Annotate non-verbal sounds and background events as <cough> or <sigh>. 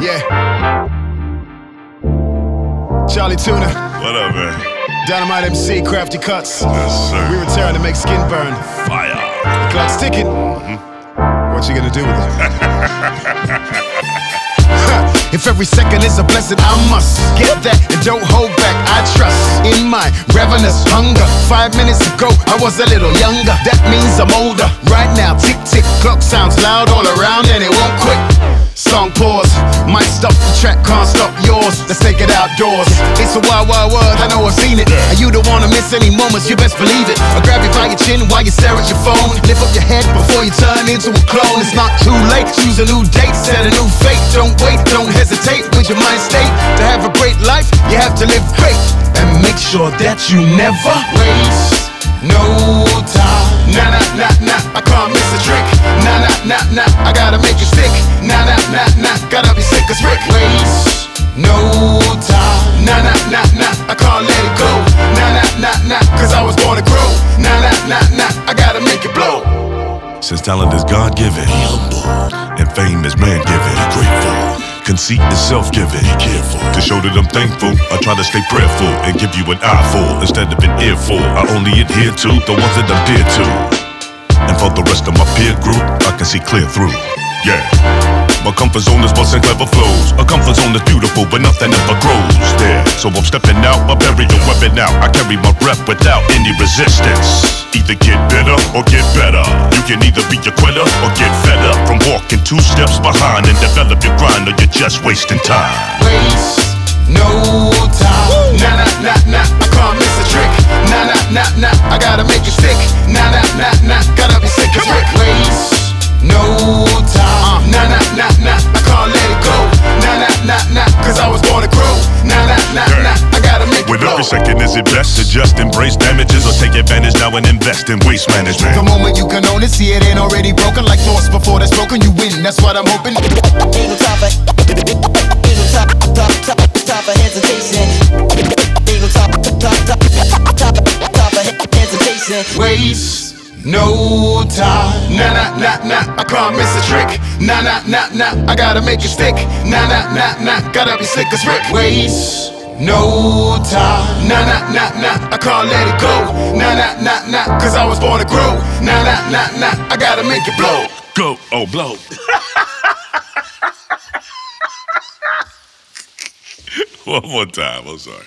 Yeah. Charlie Tuna, What up, man? Dynamite MC, Krafty Kuts. Yes, sir. We return to make skin burn. Fire. Clock's ticking. Mm-hmm. What you gonna do with it? <laughs> If every second is a blessing, I must get that and don't hold back. I trust in my ravenous hunger. Five minutes ago, I was a little younger. That means I'm older. Right now, tick tick, clock sounds loud all around and it won't quit. Song pause, the track, can't stop yours. Let's take it outdoors. It's a wild, wild world, I know I've seen it. And you don't wanna miss any moments, you best believe it. I grab you by your chin while you stare at your phone. Lift up your head before you turn into a clone. It's not too late, choose a new date, set a new fate. Don't wait, don't hesitate with your mind state. To have a great life, you have to live great. And make sure that you never waste no time. Nah, nah, nah, nah, I can't miss a trick. Nah, nah, nah, nah, I gotta make it stick. Nah, nah, nah, nah, gotta be sick as Rick. No time. Nah, nah, nah, nah, I can't let it go. Nah, nah, nah, nah, cause I was born to grow. Nah, nah, nah, nah, I gotta make it blow. Since talent is God given, be humble. And fame is man given, be grateful. Conceit is self given, be careful. To show that I'm thankful, I try to stay prayerful and give you an eyeful instead of an earful. I only adhere to the ones that I'm dear to. And for the rest of my peer group, I can see clear through. Yeah. My comfort zone is busting clever flows. A comfort zone is beautiful, but nothing ever grows there. So I'm stepping out, my burial weapon out. I carry my rep without any resistance. Either get better or get better. You can either be a quitter or get fed up from walking two steps behind and develop your grind, or you're just wasting time. Waste no second, is it best to just embrace damages or take advantage now and invest in waste management? The moment you can own it, see it ain't already broken. Like thoughts before that's broken, you win. That's what I'm hoping. Ain't no time for, ain't no time, time, time, time for hesitation. Ain't no time, time, time, time, time for hesitation. Waste no time. Nah, nah, nah, nah, I can't miss a trick. Nah, nah, nah, nah, I gotta make it stick. Nah, nah, nah, nah, gotta be sick as Rick. Waste no time. Nah, nah, nah, nah, I can't let it go. Nah, nah, nah, nah, cause I was born to grow. Nah, nah, nah, nah, I gotta make it blow. Go, oh, blow. <laughs> One more time, I'm sorry.